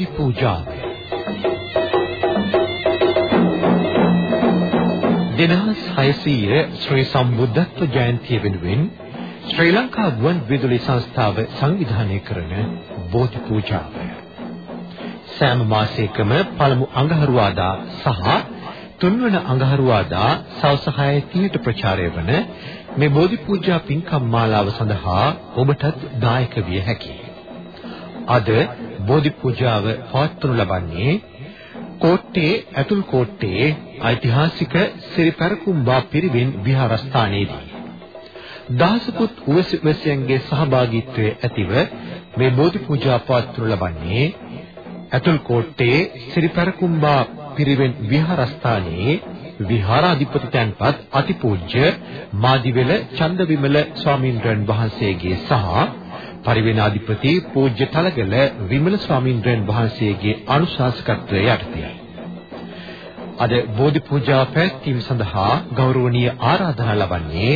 බෝධි පූජාව දෙනහස් 600 ශ්‍රී සම්බුද්ධත්ව ජයන්තිය වෙනුවෙන් ශ්‍රී ලංකා ගුවන් විදුලි සංස්ථාව සංවිධානය කරන බෝධි පූජාව සෑම මාසයකම පළමු අඟහරුවාදා සහ තුන්වන අඟහරුවාදා සවස් 6:30ට ප්‍රචාරය වන මේ බෝධි පූජා පින්කම් මාලාව සඳහා ඔබටත් දායක විය හැකියි. අද බෝධි පූජාව පවත්වනු ලබන්නේ කෝට්ටේ ඇතුල් කෝට්ටේ ඓතිහාසික සිරිපරකුම්බා පිරිවෙන් විහාරස්ථානයේදී. දහසකුත් උවැසියන්ගේ සහභාගීත්වයේ ඇතිව මේ බෝධි පූජා පවත්වනු ලබන්නේ ඇතුල් කෝට්ටේ සිරිපරකුම්බා පිරිවෙන් විහාරස්ථානයේ විහාරාධිපති තැන්පත් අතිපූජ්‍ය මාදිවෙල චන්දවිමල ස්වාමීන්ද්‍රයන් වහන්සේගේ සහ පරිවෙනාධිපති පූජ්‍ය තලගල විමල ස්වාමීන්ද්‍රයන් වහන්සේගේ අනුශාසකත්වයේ යටතේ අද බෝධි පූජා පැවැත්වීම සඳහා ගෞරවනීය ආරාධනා ලබන්නේ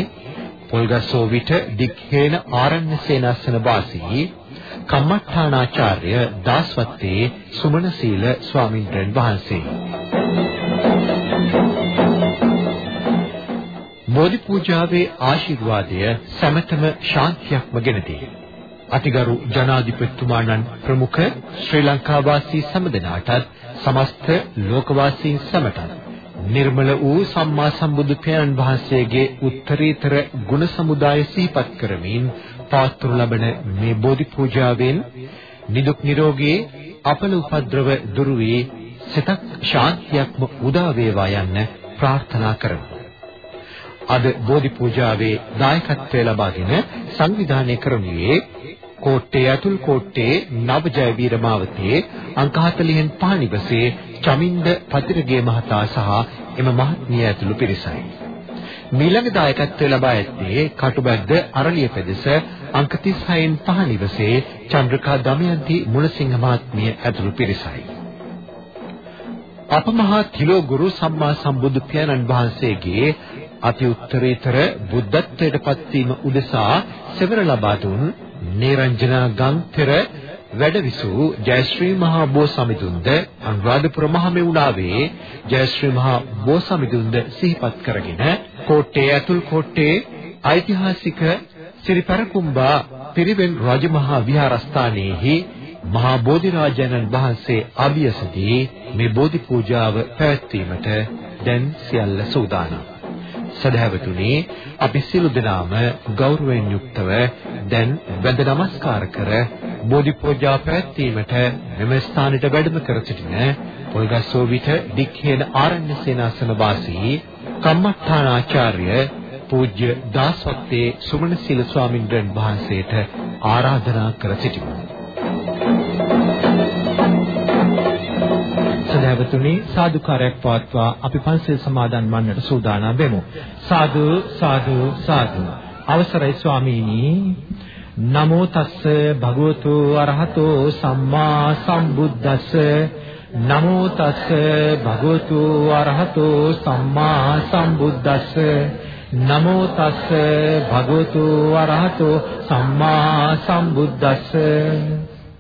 පොල්ගස්සෝ විට දික්හේන ආරණ්‍ය සේනාසන වාසී කම්මඨානාචාර්ය දාස්වත්තේ සුමනසීල ස්වාමීන්ද්‍රයන් වහන්සේ බෝධි පූජාවේ ආශිර්වාදය සමතම ශාන්තියක්ම ගෙන දෙයි. අතිගරු ජනාධිපතිතුමාණන් ප්‍රමුඛ ශ්‍රී ලංකා වාසී සම්දෙනාටත් සමස්ත ලෝකවාසීන් සමටත් නිර්මල වූ සම්මා සම්බුදු පියාණන් වහන්සේගේ උත්තරීතර ගුණ සමුදාය සිහිපත් කරමින් පවත්වනු ලබන මේ බෝධි පූජාවෙන් නිදුක් නිරෝගී අපල උපද්‍රව දුරු වී සිතක් ශාන්තියක්ම උදා වේවා යන්න ප්‍රාර්ථනා කරමු. අද බෝධි පූජාවේ දායකත්වය ලබාගෙන සංවිධානය කරනුයේ කෝට්ටේ අතුල් කෝට්ටේ නවජය වීරමාවතේ අංක 40න් පහනිවසේ චමින්ද පතිරගේ මහතා සහ එම මහත්මිය ඇතුළු පිරිසයි. මීළඟ දායකත්වය ලබා ඇත්තේ කටුබැද්ද අරලිය පෙදෙස අංක 36න් පහනිවසේ චන්ද්‍රකා දමයන්ති මුණසිංහ මහත්මිය ඇතුළු පිරිසයි. අපමහා තිලෝ ගුරු සම්මා සම්බුදු පියාණන් වහන්සේගේ අති උත්තරීතර බුද්ධත්වයට පත්වීම උදෙසා සෙවර ලබා දුන් නේරංජනා ගම්තර වැඩවිසූ ජයශ්‍රී මහා බෝසමිඳුන්ද අනුරාධපුර මහමෙවුනාවේ ජයශ්‍රී මහා බෝසමිඳුන්ද සිහිපත් කරගෙන කෝට්ටේ ඇතුල් කෝට්ටේ ඓතිහාසික සිරිපරකුම්බා පිරිවෙන් රජමහා විහාරස්ථානයේහි මහා බෝධිරාජයන්න් වහන්සේ අභියසදී මේ බෝධි පූජාව පැවැත්වීමට දැන් සියල්ල සූදානම්. සදහැවතුනි අපි සියලු දෙනාම ගෞරවයෙන් යුක්තව දැන් වැඳ නමස්කාර කර බෝධි පූජා පැවැත්වීමට මෙම ස්ථානයට වැඩම කර සිටින පොල්ගස්සෝ විට දික්හේන ආරණ්‍ය සේනාසන වාසී කම්මඨානාචාර්ය පූජ්‍ය දාසවත්තේ සුමනසීල ස්වාමින්ද්‍රයන් වහන්සේට ආරාධනා කර සිටිමු. සදහවතුනි සාදුකාරයක් පවත්වා අපි පන්සල් සමාදන් වන්නට සූදානම් වෙමු. සාදු සාදු සාදු. අවසරයි ස්වාමීනි. නමෝ තස්ස භගවතු අරහතෝ සම්මා සම්බුද්දස්ස නමෝ තස්ස භගවතු අරහතෝ සම්මා සම්බුද්දස්ස නමෝ තස්ස භගවතු අරහතෝ සම්මා සම්බුද්දස්ස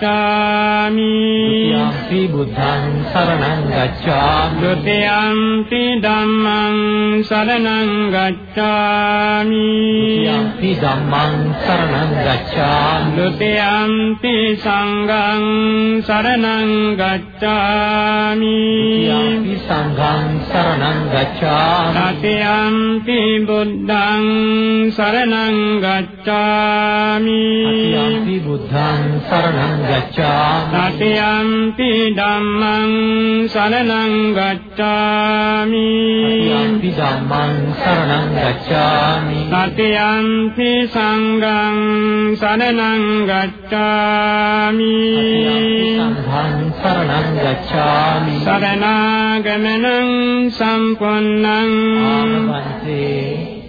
ဒ ුතියම්පි බුද්ධං සරණං ගච්ඡාමි ဒ ුතියම්පි ධම්මං සරණං ගච්ඡාමි ဒ ුතියම්පි ධම්මං සරණං ගච්ඡාමි ဒ ුතියම්පි සංඝං සරණං ගච්ඡාමි ဒ ුතියම්පි සංඝං සරණං ගච්ඡාමි တတိယံပိဗုဒ္ බුද්ධං සරණං ගච්ඡාමි තතියම්පි බුද්ධං සරණං ගච්ඡාමි। තතියම්පි ධම්මං සරණං ගච්ඡාමි। තතියම්පි ධම්මං සරණං ගච්ඡාමි। තතියම්පි සංඝං සරණං ගච්ඡාමි। සංඝං සරණං ගච්ඡාමි। සරණාගමනං සම්පන්නං। ආමන්තේ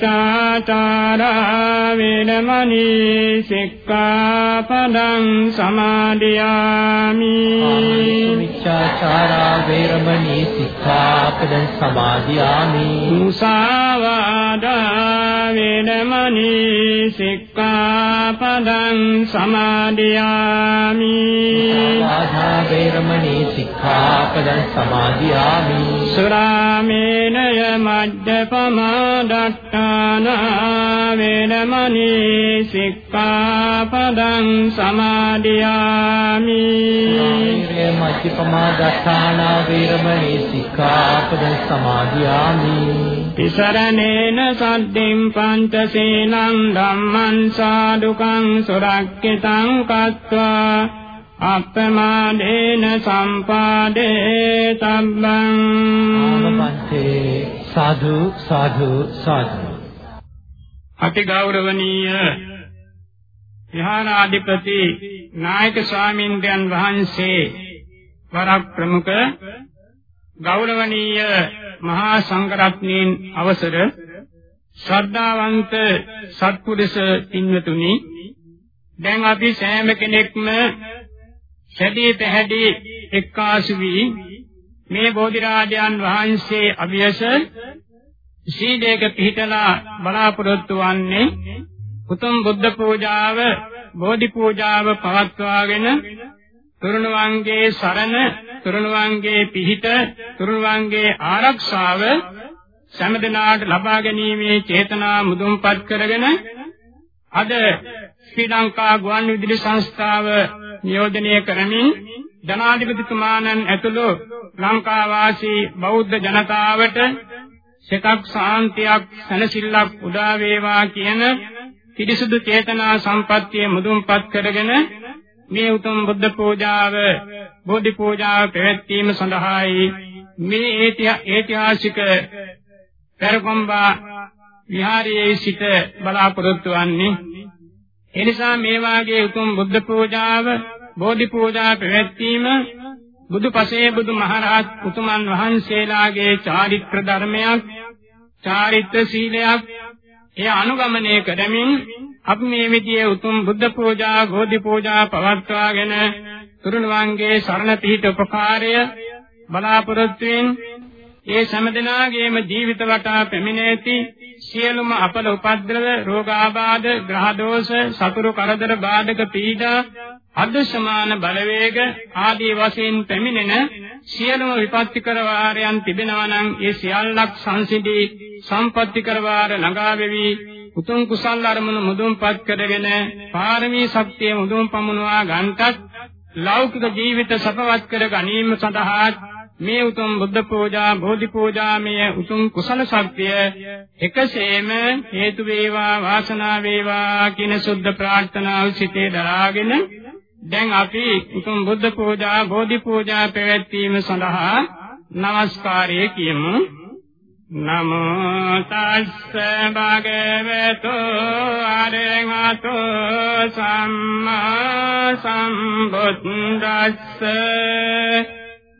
මිච්ඡාචාරා වේරමණී සික්ඛාපදං සමාදියාමි. මිච්ඡාචාරා වේරමණී සික්ඛාපදං සමාදියාමි. මුසාවාදා වේරමණී සික්ඛාපදං සමාදියාමි. ආධා වේරමණී සික්ඛාපදං සමාදියාමි සුරාමේනය මජ්ජපමාදට්ඨාන වේරමණී සික්ඛාපදං සමාදියාමි ීරේ මජ්ජපමා දත්තාන වේරමණී සික්ඛාපදං සමාදියාමි තිසරණේන සද්දින් පංචසීලං ධම්මං සාදුකං සුරක්ඛිතං කତ୍වා අප්පමාදේන සම්පාදේ තබ්බං ආමපන්තේ සාදු සාදු සාදු. අති ගෞරවනීය විහාරාධිපති නායක ස්වාමීන්ද්‍රයන් වහන්සේ වරක් ප්‍රමුඛ ගෞරවනීය මහා සංඝරත්නයන් අවසර ශ්‍රද්ධාවන්ත සත්පුරුෂ පින්වතුනි දැන් අපි සෑම කෙනෙක්ම සැදී පැහැදී එක්කාසු වී මේ බෝධිරාජයන් වහන්සේ අභියස සීලයක පිහිටලා බලාපොරොත්තු වන්නේ උතුම් බුද්ධ පූජාව බෝධි පූජාව පවත්වාගෙන තුරුණුවන්ගේ සරණ තුරුණුවන්ගේ පිහිට තුරුණුවන්ගේ ආරක්ෂාව සෑමදෙනාට ලබා ගැනීමේ චේතනා මුදුන්පත් කරගෙන අද ශ්‍රී ලංකා ගුවන් විදුලි සංස්ථාව නියෝජනය කරමින් ජනාධිපතිතුමාණන් ඇතුළු ලංකා වාසී බෞද්ධ ජනතාවට සිතක් සාන්තියක් සැනසෙල්ලක් උදා වේවා කියන පිරිසුදු චේතනා සම්පත්තිය මුදුන්පත් කරගෙන මේ උතුම් බුද්ධ පූජාව බෝධි පූජාව පැවැත්වීම සඳහායි මේ ඓතිහාසික පෙරකොම්බා විහාරයේ සිට බලාපොරොත්තු වන්නේ. එනිසා මේ වාගේ උතුම් බුද්ධ පූජාව බෝධි පූජා පැවැත්වීම බුදු පසේ බුදු මහරහත් උතුමන් වහන්සේලාගේ චාරිත්‍ර ධර්මයක් චාරිත්‍ර සීලයක් එය අනුගමනය කරමින් අපි මේ විදිහේ උතුම් බුද්ධ පූජා බෝධි පූජා පවත්වාගෙන තුරුණවන්ගේ සරණ පිහිට උපකාරය බලාපොරොත්තුෙන් ඒ සෑමදෙනාගේම ජීවිත වටා පැමිණෙති. සියලුම අපල උපද්‍රව රෝගාබාධ ග්‍රහ දෝෂ සතුරු කරදර බාධක පීඩා අදෘශ්‍යමාන බලවේග ආදී වශයෙන් පැමිණෙන සියලුම විපත්තිකර වාරයන් තිබෙනවා නම් ඒ සියල්ලක් සංසිඳී සම්පත්තිකර වාර ළඟා වෙවි. උතුම් කුසල් අරමුණු මුදුන්පත් කරගෙන පාරමී ශක්තිය මුදුන් පමුණවා ගන්නටත් ලෞකික ජීවිත සපවත් කර ගැනීම සඳහා මේ උතුම් බුද්ධ පූජා බෝධි පූජාමය උතුම් කුසල ශක්තිය එකසේම හේතු වේවා වාසනාව වේවා කියන සුද්ධ ප්‍රාර්ථනාව සිතේ දරාගෙන දැන් අපි උතුම් බුද්ධ පූජා බෝධි පූජා පැවැත්වීම සඳහා নমස්කාරය කියමු. නමෝ තස්ස භගවතු අරහතෝ සම්මා සම්බුද්දස්ස.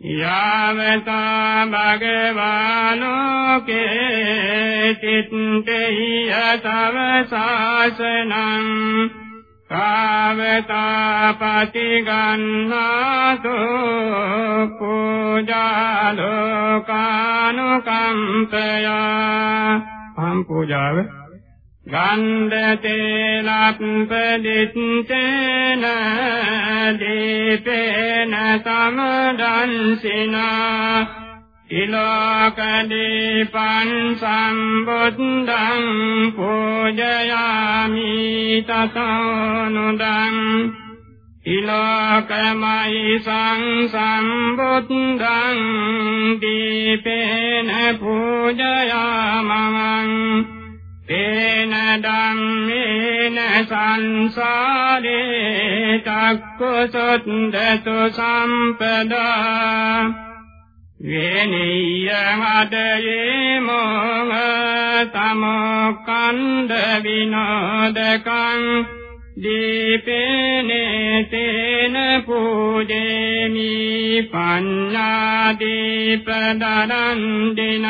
යාවතා භගවානෝකේ තිත්තේය තව සාසනං කාවතා පතිගන්නාතු පූජාලෝකානුකම්පයා අහම් පූජාව. ගන්ධතේලප්පදිත්තේන දීපේන සමදන්සිනා ඉලෝකදීපං සම්බුද්ධං පූජයාමි තතනුදං ඉලෝකමයි සංසම්බුද්ධං දීපේන පූජයාමං තේන ධම්මේන සංසාරේ තක්කසොත්දතු සම්පදා වේනිය හදයේ මොහ තමකන්ද විනෝදකං දීපේනේ තේන පූජේමි පඤ්ඤා දීප දරන්දිනං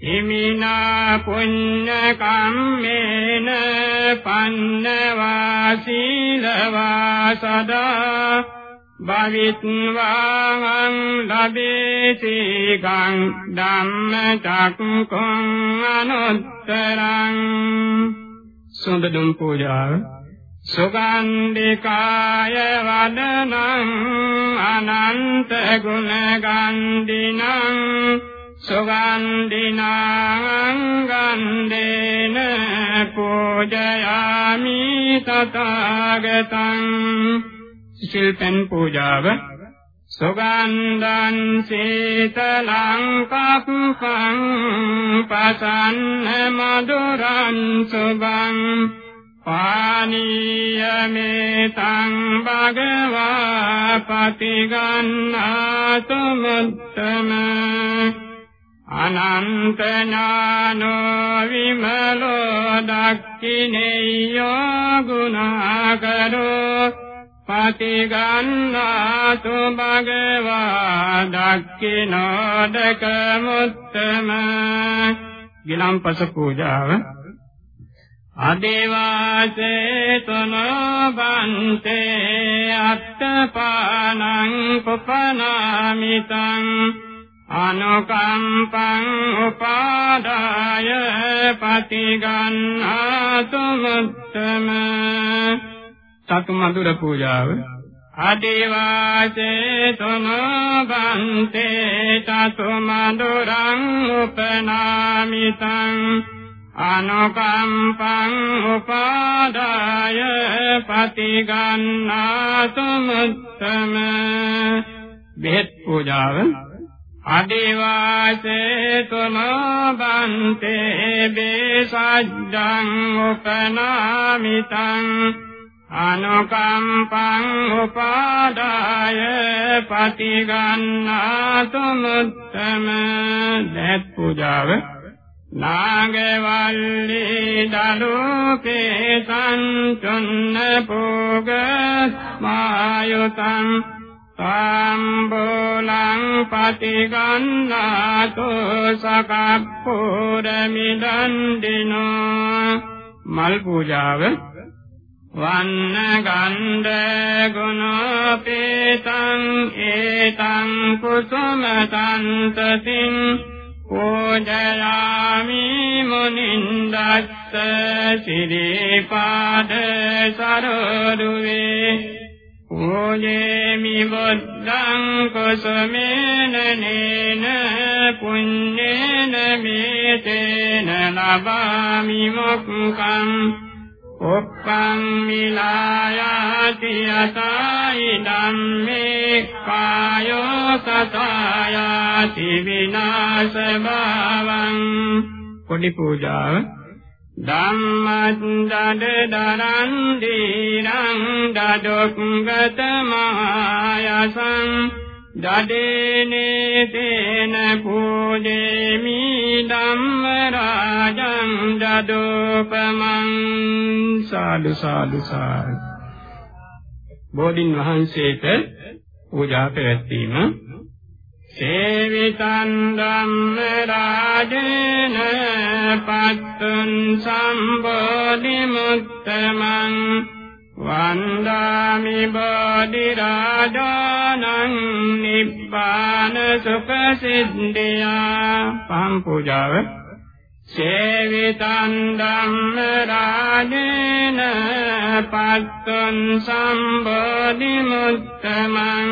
ඉමිනා පුඤ්ඤ කම්මේන පන්නවා සීලවා සදා භවිත්වාං ලබේති ගං ධම්ම චක්ඛුං අනුත්තරං සුන්දදුම් පූජාව සුගන්ධිකාය වදනං අනන්ත ගුණ ගන්ධිනං සුගන්ධිනං ගන්ධේන පූජයාමි තථාගතං. සිල්පෙන් පූජාව. සුගන්ධං සීතලං කප්පං පසන්න මధుරං සුභං පානීයමේතං භගවා පතිගන්නාතුමුත්තම අනන්ත ඥානෝ විමලෝ දක්ඛිනේයෝ ගුණාකරෝ පටිගන්නාතු භගවා දක්ඛිනෝදක මුත්තම ගිලම්පස පූජාව අදේවාසේ තනෝ බන්තේ අත්තපානං කුපනාමිතං අනුකම්පං උපාදාය පටිගන්නාතු මුත්තම. සතු මధుර පූජාව. ආදේවාසේ තුනබන්තේ සතු මధుරං උපනාමිතං. අනුකම්පං උපාදාය පටිගන්නාතු මුත්තම. බෙහෙත් පූජාව. අදිවාසේ තුනබන්තේ බේසජ්ජං උපනාමිතං අනුකම්පං උපාදාය පටිගන්නාතු මුත්තම දෙත් පූජාව නාගවල්ලී දලෝකේ සංචුන්න පෝග මායුතං සම්බෝලං පටිගන්නාතු සකප්පුරමිදන් දිනෝ මල් පූජාව වන්න ගන්ධ ගුණ පේතං ඒතං කුසුම තන්තතින් පූජයාමි මුනින්දස්ස සිරිපාද සරෝරුවේ පූජේමි බුද්ධං කුසමේන නේන පුඤ්ඤේන මේතේන ලබාමි මොක්ඛං ඔක්කං මිලායාති යතයි ධම්මේ කායෝ සතායාති විනාශ භවං පොඩි පූජාව. ධම්මද්දඩ දරන් දීරං දඩොක්ගත මායසං. දඩේනේ තේන පූජේමි ධම්ම රාජං දඩෝපමං. සාදු සාදු සාදු. බෝධින් වහන්සේට පූජා පැවැත්වීම සේවිතං ධම්ම රාජේන පත්තං සම්බෝධි මුත්තමං වන්දාමි බෝධි රාජානං නිබ්බාන සුඛ සිද්ධියා පම් පූජාව. සේවිතං ධම්ම රාජේන පත්තං සම්බෝධි මුත්තමං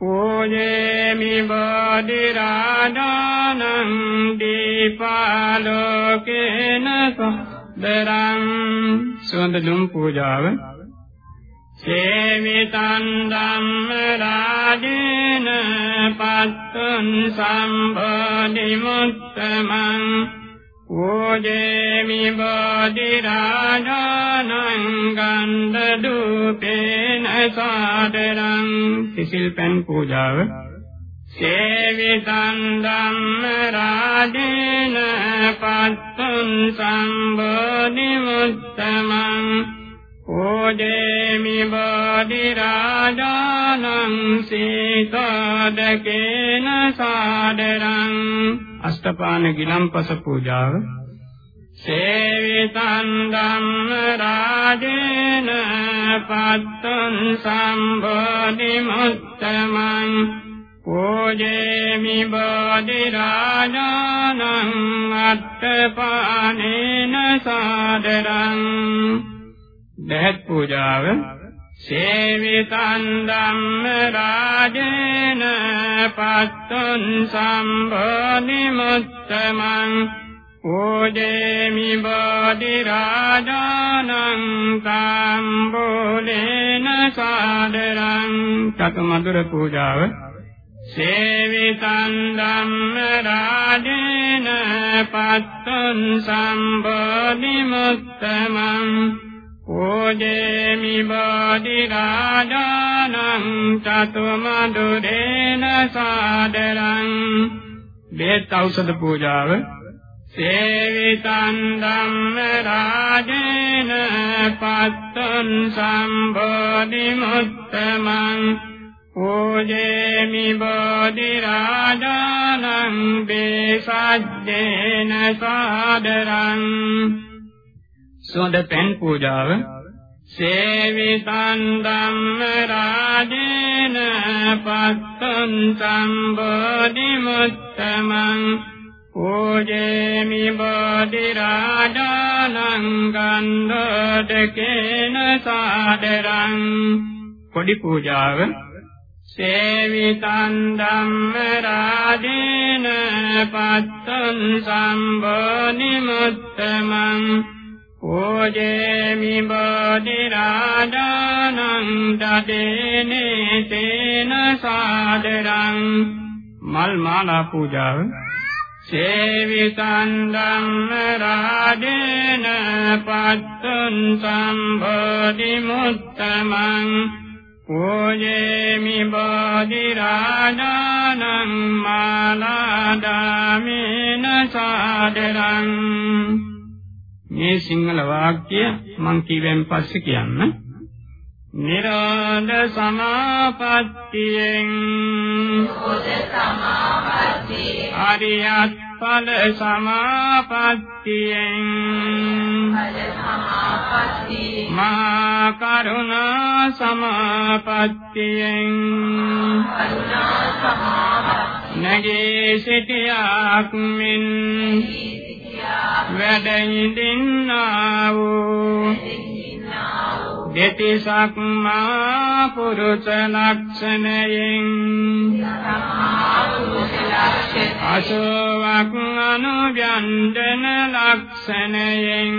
පූජේමි බෝධි රාජානං දීපාලෝකේන සදරං සුවඳ දුම් පූජාව. සේවිතං ධම්ම රාජේන පත්තං සම්බෝධි මුත්තමං පූජේමි බෝධි රාජානං ගන්ධ දූපේන සාදරං සිසිල් පෙන් පූජාව. සේවිතං ධම්ම රාජේන පත්තං සම්බෝධි මුත්තමං පූජේමි බෝධි රාජානං සීතදකේන සාදරං. අෂ්ටපාන ගිලම්පස පූජාව. සේවිතං ධම්ම රාජේන පත්තං සම්බෝධි මුත්තමං. පූජේමි බෝධි රාජානං අට්ඨපානේන සාදරං. දහත් පූජාව. සේවිතං ධම්ම රාජේන පත්තං සම්බෝධි මුත්තමං පූජේමි බෝධි රාජානං සම්බෝලේන සාදරං චතුමදුර පූජාව සේවිතං ධම්ම රාජේන පත්තං සම්බෝධි මුත්තමං පූජේමි බෝධි රාජානං චතුමදුරේන සාදරං බෙහෙත් ඖෂධ පූජාව සේවිතං ධම්ම රාජේන පත්තං සම්බෝධි මුත්තමං පූජේමි බෝධි රාජානං බේසජ්ජේන සාදරං සුවඳ පෙන් පූජාව. සේවිතං ධම්ම රාජේන පත්තං සම්බෝධි මුත්තමං පූජේමි බෝධි රාජානං ගන්ධෝදකේන සාදරං කොඩි පූජාව. සේවිතං ධම්ම රාජේන පත්තං සම්බෝධි මුත්තමං පූජේමි බෝධි රාජානං දදේනේ තේන සාදරං මල් මාලා පූජාව සේවිතං ධම්ම රාජේන පත්තං සම්බෝධි මුත්තමං පූජේමි බෝධි රාජානං මාලාදාමේන සාදරං මේ සිංහල වාක්‍ය මං කියවෙන් පස්සේ කියන්න. නිරෝධ සමාපත්තියෙන්. නිරෝධ සමාපත්තිය අරියත් ඵල සමාපත්තියෙන්. ඵල සමාපත්තිය මහා කරුණා සමාපත්තියෙන්. කරුණා සමාපත්තිය නැගී සිටියාක් මෙන් වැඩ ඉඳින්නා වූ දෙතිසක් මා පුරුෂ ලක්ෂණයෙන් අශෝවක් අනුව්‍යංජන ලක්ෂණයෙන්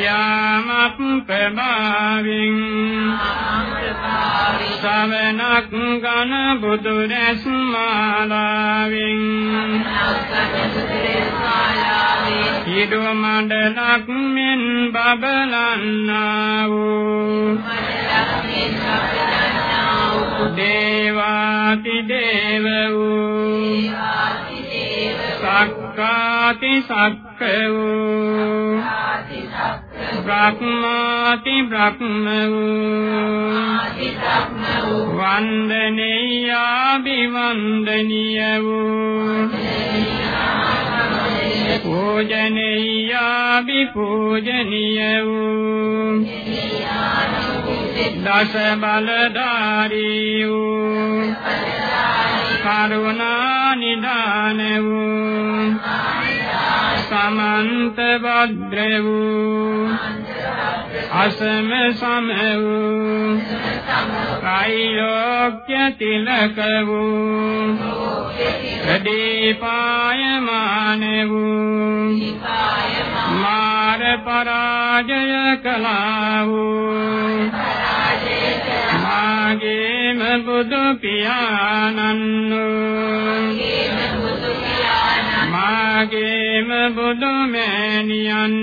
යාමක් ප්‍රභාවින් සවනක් ගන බුදු රැස් මාලාවෙන් හිඩු මණ්ඩලක් මෙන් බබලන්නා වූ දේවාති දේව වූ සක්ක සක්කාති සක්ක වූ බ්‍රහ්මාති බ්‍රහ්ම වූ වන්දනීයා විවන්දනීය වූ පූජනීයා විපූජනීය වූ දස බලධාරී වූ කරුණා නිදාන වූ සමන්ත භද්‍ර වූ අසම සම වූ කෛලෝක්‍ය තිලක වූ දීපායමාන වූ මාර පරාජය කළා වූ මාගේම බුදු පියාණන් මාගේම බුදු මෑණියන්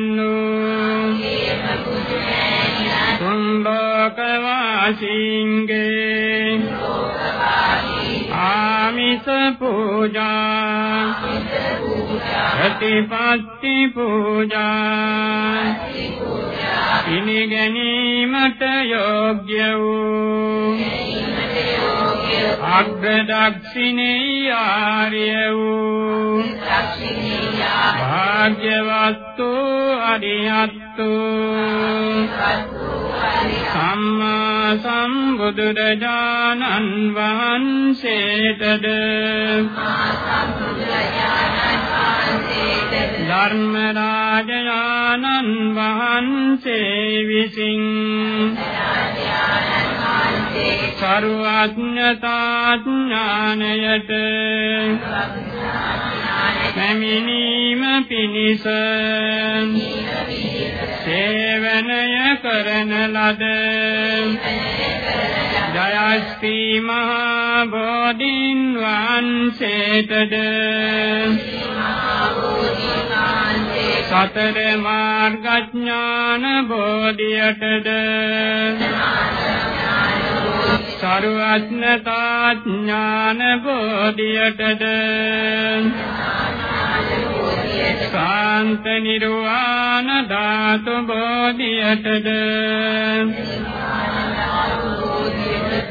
ලෝක වාසීන්ගේ ආමිස පූජා ප්‍රතිපත්ති පූජා පිළිගැනීමට යෝග්‍ය වූ අග්‍රදක්ෂිනේ ආර්ය වූ භාග්‍යවත්තු අරියත්තු සම්මා සම්බුදුරජාණන් වහන්සේටද. ධර්ම රාජයාණන් වහන්සේ විසින්. සරුවඥතා ඥානයට පැමිණීම පිණිස සේවනය කරන ලද ජයස්ති මහා බෝධින් වහන්සේටද සතර මාර්ගඥාන බෝධියටද සරුවත්නතා ඥාන බෝධියටද කාන්ත නිර්වාණ ධාතු බෝධියටද?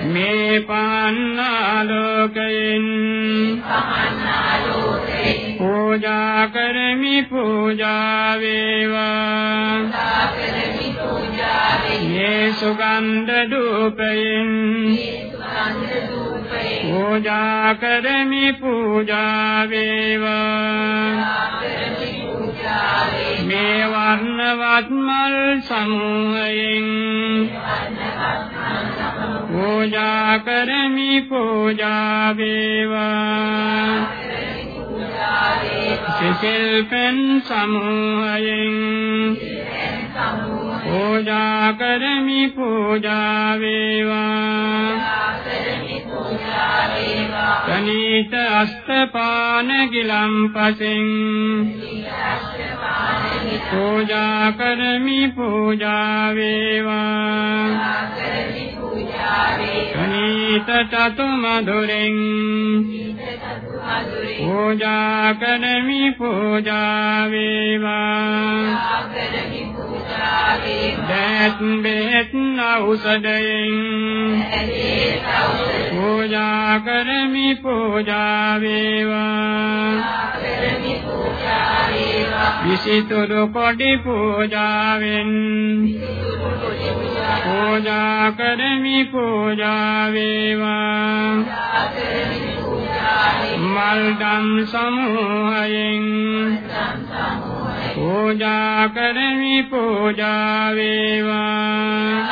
මේ පන්නාලෝකයෙන් පූජා කරමි පූජා වේවා. මේ සුගන්ධ ධූපයෙන් පූජා කරමි පූජා වේවා. මේ වර්ණවත් මල් සමූහයෙන් පූජා කරමි පූජා වේවා. සිසිල් පෙන් සමූහයෙන් පූජා කරමි පූජා වේවා තනීත අස්තපාන ගිලම්පසෙන් පූජා කරමි පූජා වේවා තනීත චතු මధుරෙන් පූජා කරමි පූජා වේවා දත් බෙහෙත් ඖෂධයෙන් පූජා කරමි පූජා වේවා විසිතුරු කොටි පූජාවෙන් පූජා කරමි පූජා වේවා. මල්දම් සමූහයෙන් පූජා කරමි පූජා වේවා.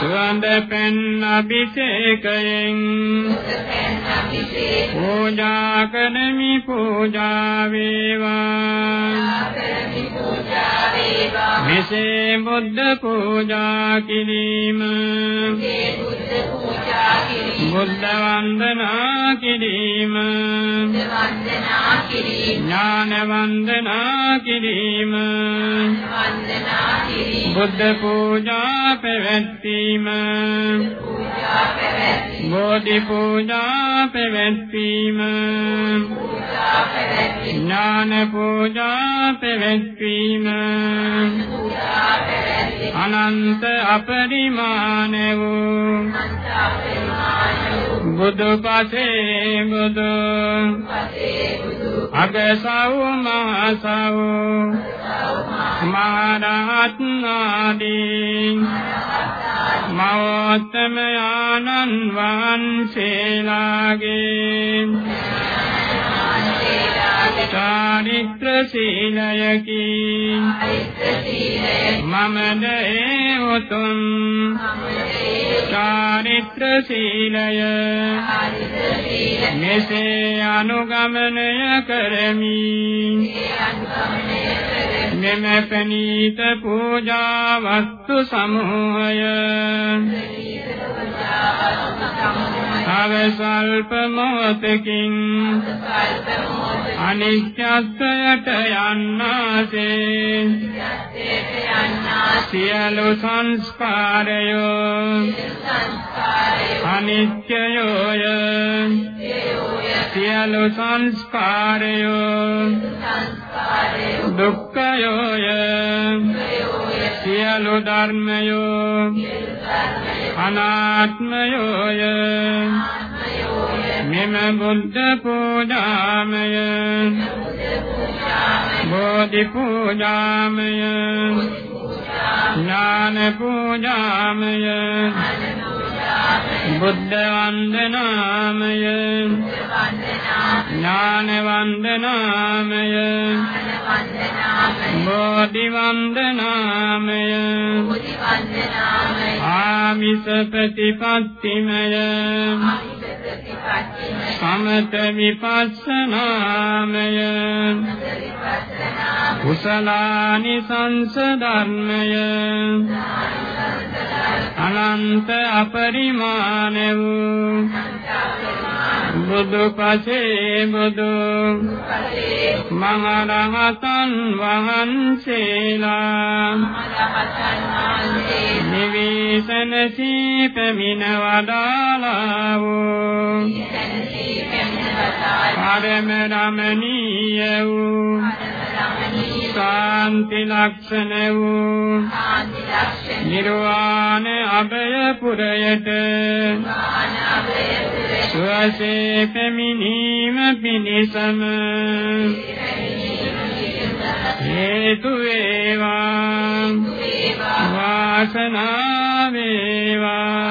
සුවඳ පෙන් අභිෂේකයෙන් පූජා කරමි පූජා වේවා. මෙසේ බුද්ධ පූජා කිරීම. බුද්ධ වන්දනා කිරීම. ඥාන වන්දනා කිරීම. බුද්ධ පූජා පූජා පැවැත්වීම. බෝධි පූජා පැවැත්වීම. පූජා පැවැත්වීම ඥාන පූජා පැවැත්වීම. පූජා පැවැත්වීම අනන්ත අපරිමාණ වූ බුදු පසේ බුදු අගසව් මහසව් මහරහත් ආදී මෞතම ආනන් වහන්සේලාගේ චාරිත්‍ර සීලයකි මමද ඒ උතුම් චාරිත්‍ර සීලය මෙසේ අනුගමනය කරමි මෙම ප්‍රණීත පූජා වස්තු සමූහය තව සල්ප මොහොතකින් අනිත්‍යත්වයට යන්නාසේ සියලු සංස්කාරයෝ අනිත්‍යයෝය සියලු සංස්කාරයෝ දුක්ඛයෝය සියලු ධර්මයෝ අනාත්මයෝය. මෙම බුද්ධ පූජාමය. බෝධි පූජාමය. ඥාන පූජාමය බුද්ධ වන්දනාමය ඥාන වන්දනාමය බෝධි වන්දනාමය ආමිස ප්‍රතිපත්තිමය। සමත විපස්සනාමය। කුසලානි සංස ධර්මය। අනන්ත අපරිමාණ වූ බුදු පසේ බුදු මහරහතන් වහන්සේලා නිවේසන සීපමින වදාලා වූ පරම රමණීය වූ ශාන්ති ලක්ෂණ වූ නිර්වාණ අභය පුරයට සුවසේ පැමිණීම පිණිසම හේතු වේවා වාසනාව වේවා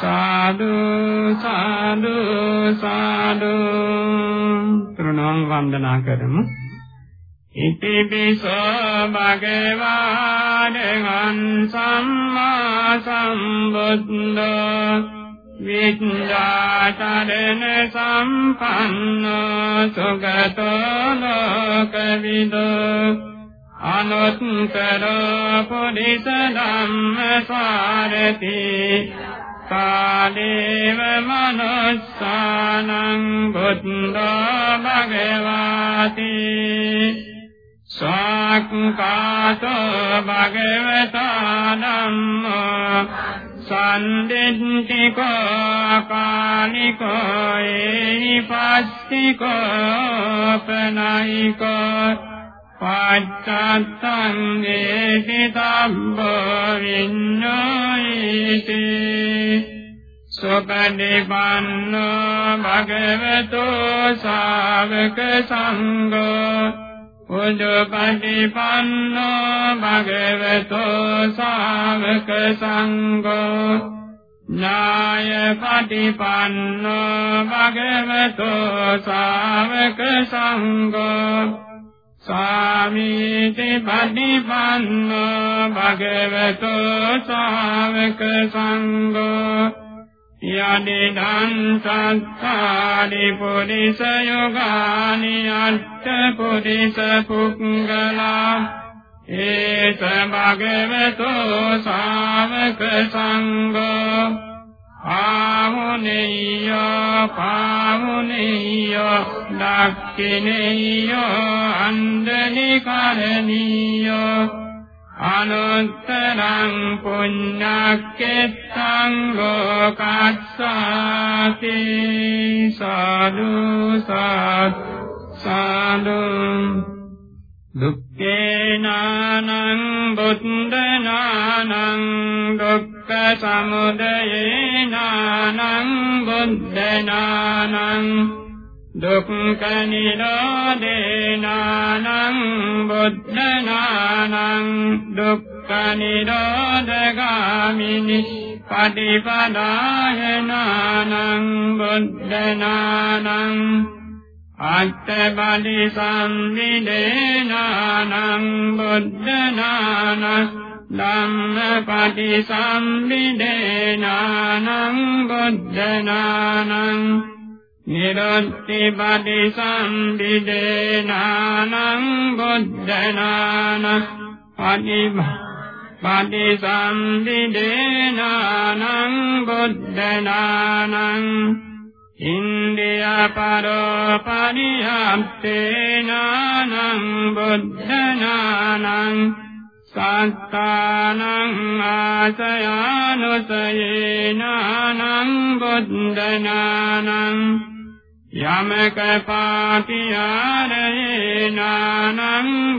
සාදු සාදු සාදු ප්‍රණාම වන්දනා කරමු ඉති පිසෝ භගවානං සම්මා සම්බුද්ධෝ විද්‍යාචරණ සම්පන්නෝ සුගතෝ ලෝකවිදෝ අනුත්තර පුරිස ධම්ම සාරති කාලේව මනුස්සානං බුද්ධෝ භගවාති ස්වාක්ඛාතෝ භගවතා ධම්මෝ සම්දෙන්තිකෝ කාලිකෝ ඒහිපස්තිකෝ පනයිකෝ පච්චත්තං වේති තබ්බෝ විඤ්ඤායිති සෝපනිපන්නෝ භගවතෝ ශාවක සංඝෝ උජපටිපන්නෝ භගවතෝ ශාවක සංඝෝ ඥාය පටිපන්නෝ භගවතෝ ශාවක සංඝෝ සාමීති පටිපන්නෝ භගවතෝ ශාවක සංඝෝ යදිදං සත්තාදි පුරිස යෝගානි අට්ඨ පුරිස පුක්ඛලා ඒස භගවතෝ ශාවක සංඝෝ ආමුනේය පාමුනේය දක්ඛිනේය අණ්ඩනිකරණීය අනුත්තරං පුඤ්ඤක්කෙත්තං ලෝකස්සාති සාදු සාදු දුක්ඛේනානං බුද්ධනානං දුක්ඛ සමුදයේනානං බුද්ධනානං දුක්ඛ නිරෝධේනානං බුද්ධනානං දුක්ඛ නිරෝධගාමිනි පටිපදායනානං බුද්ධනානං අත්තබලි සම්විදේනානං බුද්ධනානං ධම්මපටි සම්විදේනානං බුද්ධනානං නිරොත්ති පටිසම්භිදේනානං බුද්ධනාන පටිසම්භිදේනානං බුද්ධනානං ඉන්දිය පරෝ පරිහප්තේනානං බුද්ධනානං සත්තානං ආසයානුසයේනානං බුද්ධනානං යමක පාටියාරේනානං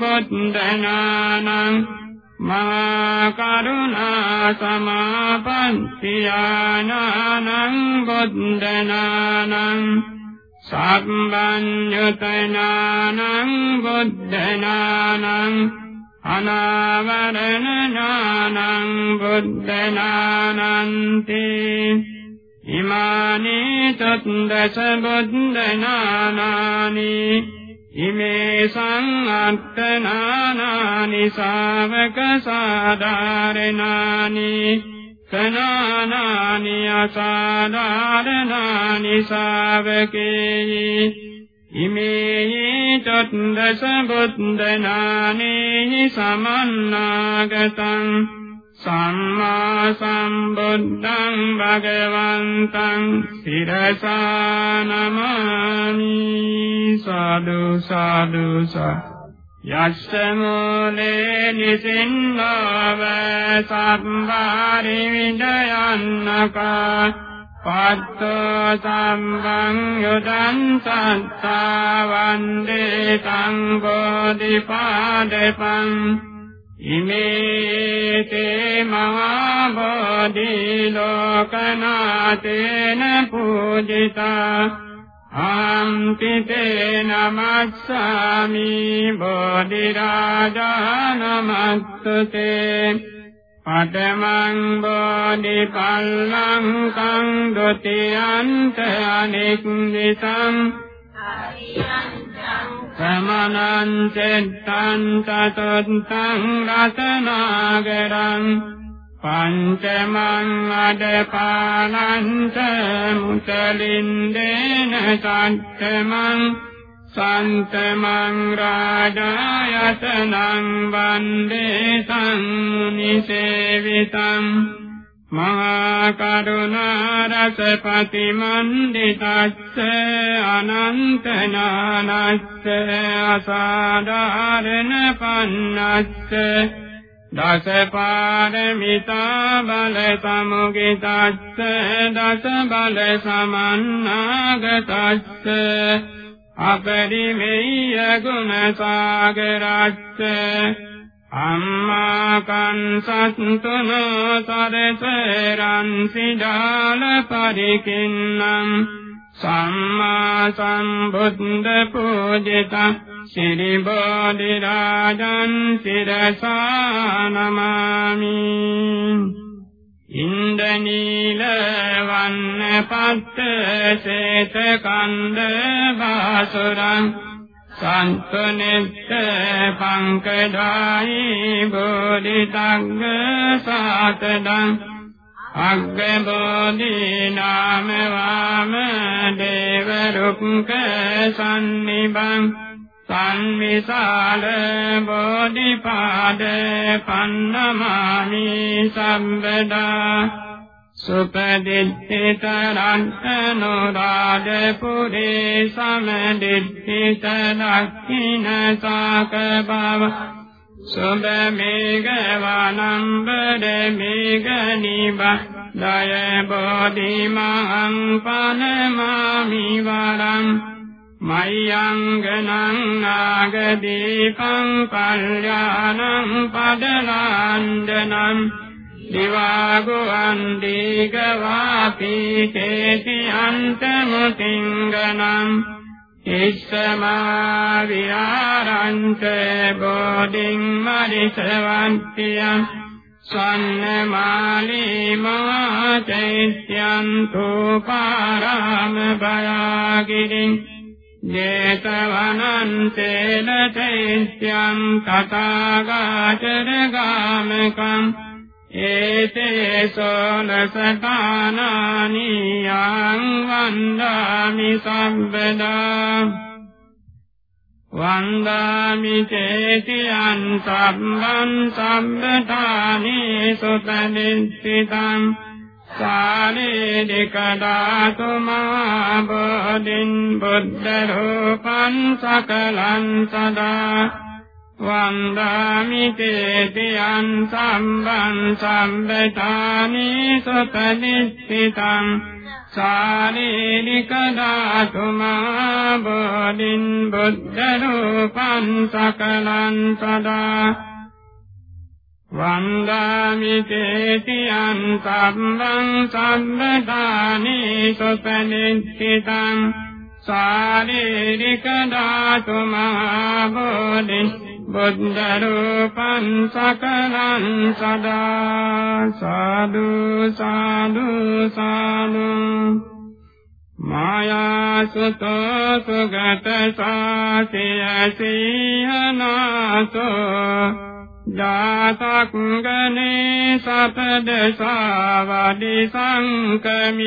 බුද්ධනානං මා කරුණා සමාපන්තියානානං බුද්ධනානං සම්බන්්‍යතනානං බුද්ධනානං අනාවරණනානං බුද්ධනානන්ති ඉමානි තත්දස බුද්ධනානානි ඉමේ සංඅත්තනානානි ශාවක සාධාරණානි කනානානි අසාධාරණානි ශාවකේ ඉමේ තත්දස බුද්ධනානි සමන්නාගතං සම්මා සම්බුද්ධං භගවන්තං සිරසා නමාමි සාදු සාදු යස්ස මූලේ නිසින්නව සම්බාරි විදයන්නකා පත්තෝ සම්බං යුදං සත්තා වන්දේ සංඝෝදිපාදපං ඉමේතේ මහා බෝධි ලෝකනාතේන පූජිතා. ආම්පිතේ නමස්සාමි බෝධි රාජා නමස්තුතේ පඨමං බෝධි පල්ලංකං ဒ ුතියන්ත අනෙක්නිසං සමනං චෙත්තං තතත්තං රතනාගරං පංචමං අඩපානං ච මුතලින්දේන සත්තමං සන්තමං රාජායතනං වන්දේ සංනිසේවිතං මහා කරුණා රසපති මණ්ඩිතස්ස අනන්ත ඥානස්ස අසාධාරණ පන්නස්ස දස පාරමිතා බල සමුගිතස්ස දස බල සමන්නාගතස්ස අපරිමෙය්‍ය ගුණ සාගරස්ස අම්මා කංසත්තුන සරසරං සිඩාල පරිකින්නම්. සම්මා සම්බුද්ධ පූජිත ශ්‍රී බෝධි රාජන් සිරසා නමාමි ඉන්දනීල වන්න පත්ත සේත කන්ද බාසුරං සන්තනෙත්ත පංකදායි බෝධිතංග සාතදං. අග්ගබෝධි නාම වාම දේව රුක්ක සම්නිබං සම්විසාල බෝධිපාද පන්නමාමි සම්බදා. සුපදිත්තිත රන්තනෝරාජ පුරේ සමදිත්තිත දක්ඛින සාක බව සුබ මේඝ වනම්බර මේඝ නිබ්බය බෝධි මහං පනමාමි වරං මයංගනං නාගදීපං කල්යාණං පදලාන්දනං දිවාගුවන් දීගවාපි කේති අන්තමුතිංගනං ඉස්සමා විහාරන්ත බෝධින් මරිසවන්තියං සන්නමාලී මාචෛත්‍යං තෝපාරාම භයාගිරින් ජේතවනන්තේන චෛත්‍යං තථාගතර ගාමකං ඒතේසෝනසකානානි යං වන්දාමි සම්බදා වන්දාමි චේතියං සම්බන් සම්බතානි සුතනිස්සිතං සානේ දෙකදාතුමා බෝධින් බුද්ධ රූපං සකලං සදා වන්දාමි තේතියං සම්බන් සම්බතානි සුපදිස්සිතං සාරීනික ධාතුමා බෝධින් බුද්ධ රූපං සකලං සදා වන්දාමි තේතියං සම්බන් සම්බතානි සුපදිස්සිතං සාරීනික ධාතුමා බෝධින් බුද්ධ රූපං සකලං සදා සාදු සාදු සාදු. මායාසුතෝ සුගත සාසිය සීහනාසෝ. ජාතක් ගනේ සපද සාවදි සංකමිත්වා.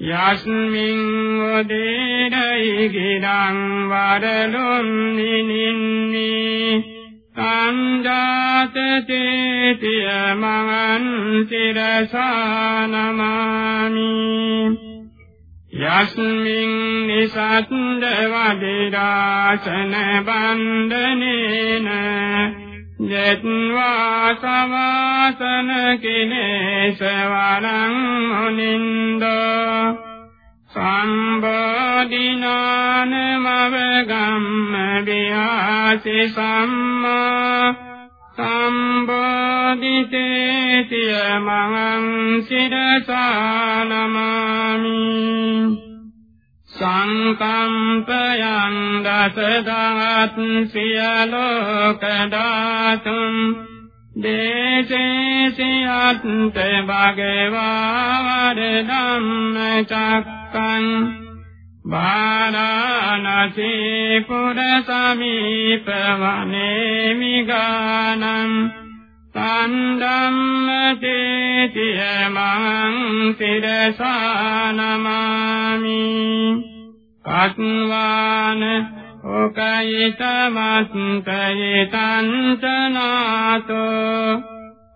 යස්මින් උදේරයි ගිරං වරලොන් නිනින්නි. සංජාත තේතිය මං සිරසානමාමි යස්මින් නිසත්ද වදිරාසන බන්ධනේන ජෙත්වා සවාසන කිනේස වරං මුනින්දෝ සම්බෝධිනාන මවගම්ම විහාසි සම්මා සම්බෝධිතේතිය මහං සිරසානමාමි සංකම්පයං දසදහත් සියලෝක ධාතුම් දේශේසියත් භගවා වරදම්ම චක්කං බාරාණසී පුර සමීප වනේ මිගානං සම්දම්මතේතිය මං සිරසානමාමි පත්වාන ඔකයිතමත්තයිතන්තනාතෝ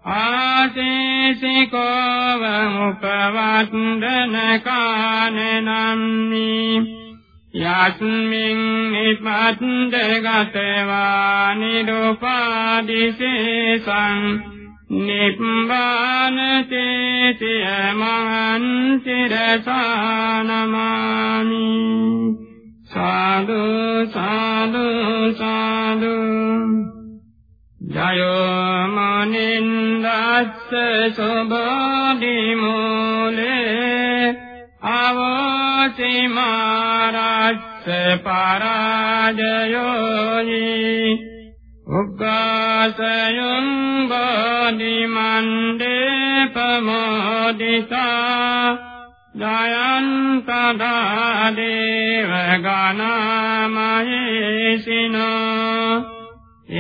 ආසේසිකෝව උපවත්දන කානනම්මි යස්මින් නිපත්ද ගතවා නිරුපාදිසේසං නිබ්බාන තේතිය මහන් සිරසානමාමි සාදු සාදු සාදු। ජයෝ මනින්දස්ස සුබෝධි මූලේ අවෝසි මාරස්ස පරාජයෝනි। උග්ගාසයං බෝධි මණ්ඩේ පමෝදිතා ජයන්ත දේව ගණමහේසිනෝ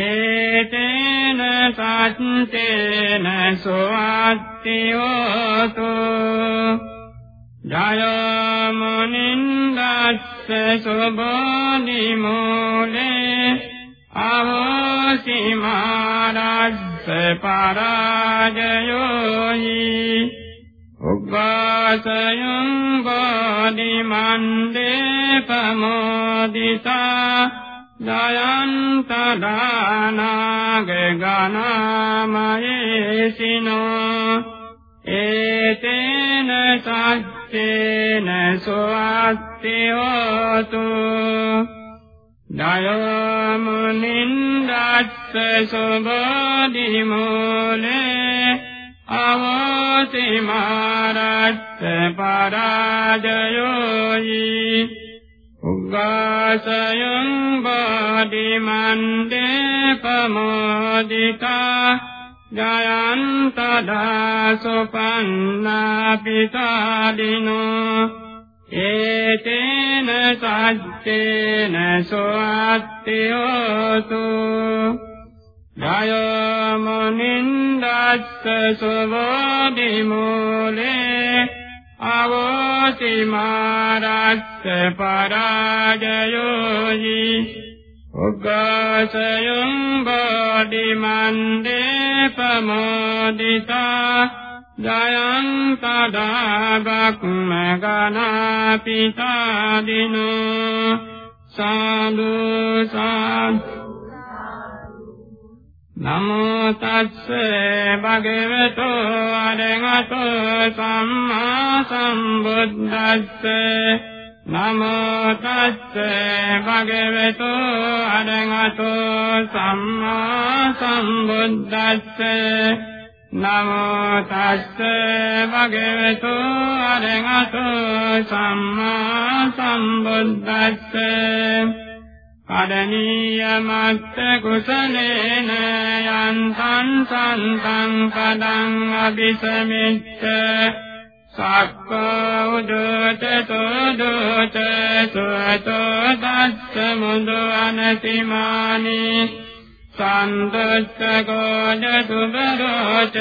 ඒතේන සච්චේන සුවත් සුවත්තියෝතු ජයමුනින්දස්ස සුබෝධි මූලේ අවසි මාරස්ස පරාජයෝහි උග්ගාසයං බෝධි මණ්ඩේ පමෝදිතා දයන්ත දානාග ගණමයේසිනෝ ඒතේන සච්චේන සුවත්තියෝතු දයමුනින්දස්ස සුබෝධි මූලේ අවති මාරත්ත පරාජයෝයි උග්ගාසයං බාදිමන්දේ පමෝදිතා ජයන්ත දාසුපන්නා පිතාදිනෝ ඒතේන සච්චේන සෝත්තියෝතු ජයමුනින්දස්ස සුවෝදි මූලේ. අවෝසි මාරස්ස පරාජයෝහි. උග්ගසයං බෝධිමන්දේ පමෝදිතා ජයං තදාබක්ම ගනාපිතාදිනෝ සාදු සාදු නමෝ තස්ස භගවතු අරහතෝ සම්මා සම්බුද්දස්ස නමෝ තස්ස භගවතු අරහතෝ සම්මා සම්බුද්දස්ස නමෝ තස්ස භගවතු අරහතෝ සම්මා සම්බුද්දස්ස. කඩනීයමත්ත කුසලේන යන්තං සන්තං පදං අபிසමිච්ඡ. සක්කෝ උදෝත තෝදෝත සුවතෝ දස්ස මුදු අනතිමානි. සන්දස්ස කෝජ සුබරෝච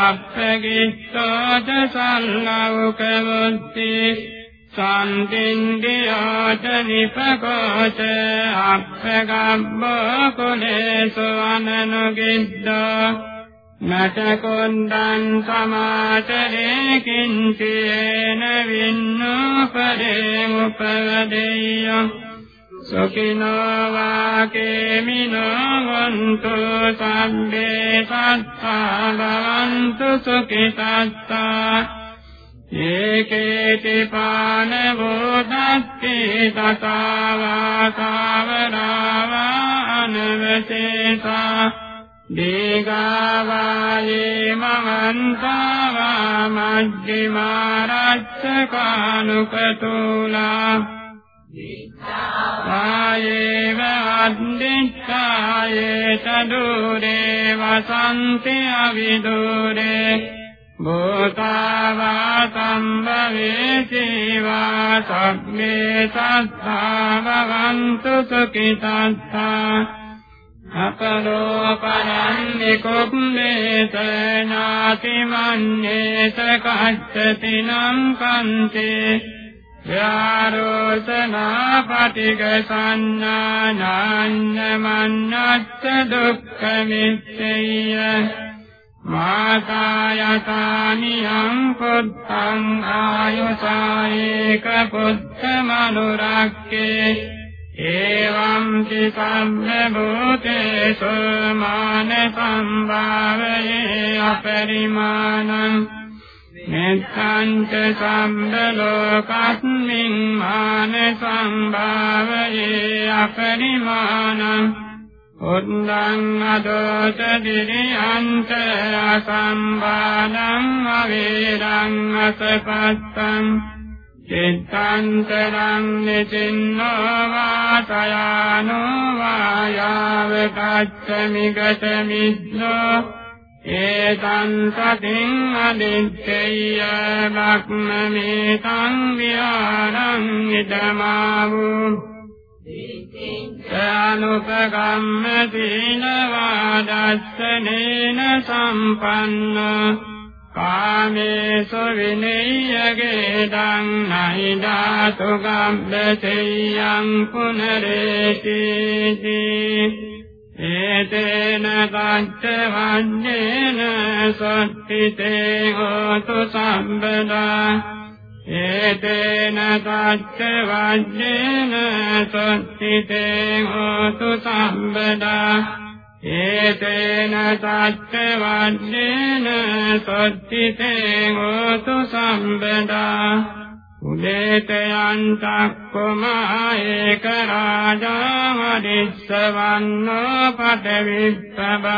අප්පගිස්සෝච සල්ලවක මුත්ති සම්තින්දියාච නිපකෝච අප්පගබ්බෝ කුලේසු අනනුගිද්දෝ නටකොණ්ඩං සමාචරේ කිංචේන වින්නෝපරේ උපවදෙය්‍යෝ සුඛිනෝ වාකේමිනෝ වන්තු සම්බේ සත්තා භවන්තු සුඛිතත්තා ඒකේති පානවෝ දත්ති තතාවා සාවරාවා අනවසේසා දීගාවායේ මහන්තාවා මජ්ජිමාරච්චකානුකතුලා ආයේව අද්දිච්ඡායේ තදුරේ වසන්ති අවිදුරේ. භූතාවා සම්භවේතිවා සබ්බේ සත්තා භවන්තු සුඛිතස්සා අපරෝ පරන්ති කුම්මේත ඥාති මන්නේත කච්චති නම් කන්තේ. යාරෝසනා පටිග සංඥා නාඤ්ඤ මන්නච්ච දුක්ඛ මිච්ඡය මාතායතානියං පුත්තං ආයුසායේක පුත්තමනුරක්කේ එවං චිතම්ම භූතේසු මාන සම්භාවයේ අපරිමාණං මෙත්තං ච සම්බලෝකස්මින් මාන සම්භාවයේ අපරිමාණං උද්දං අදෝත දිරියන්ත අසම්බාලං අවේරං අසපත්තං චිත්තන්තරං නිසින්නෝ වාසයානෝ වායාව කච්චමි ගතමිද්දෝ ඒතං සතින් අදිත්තේය බක්මමේතං විහාරං ඉදමාවූ. අනුපගම්ම සීලවාදස්සනේන සම්පන්න. කාමේසු විනය්‍යගේ දං නහි ධාතු ගම්බසෙයං පුනරේති. ඒතේන කච්ච වන්නේන සොත්තිතේ හෝතු සම්බදා ඒතේන කච්ච වන්නේන සොත්තිතේ හෝතු සම්බදා ඒතේන සච්ච වන්නේන සොත්තිතේ හෝතු සම්බදා උදේතයන් තක්කමා ඒක රාජා වදිස්සවන්නෝ පටවිස්සබාසෝ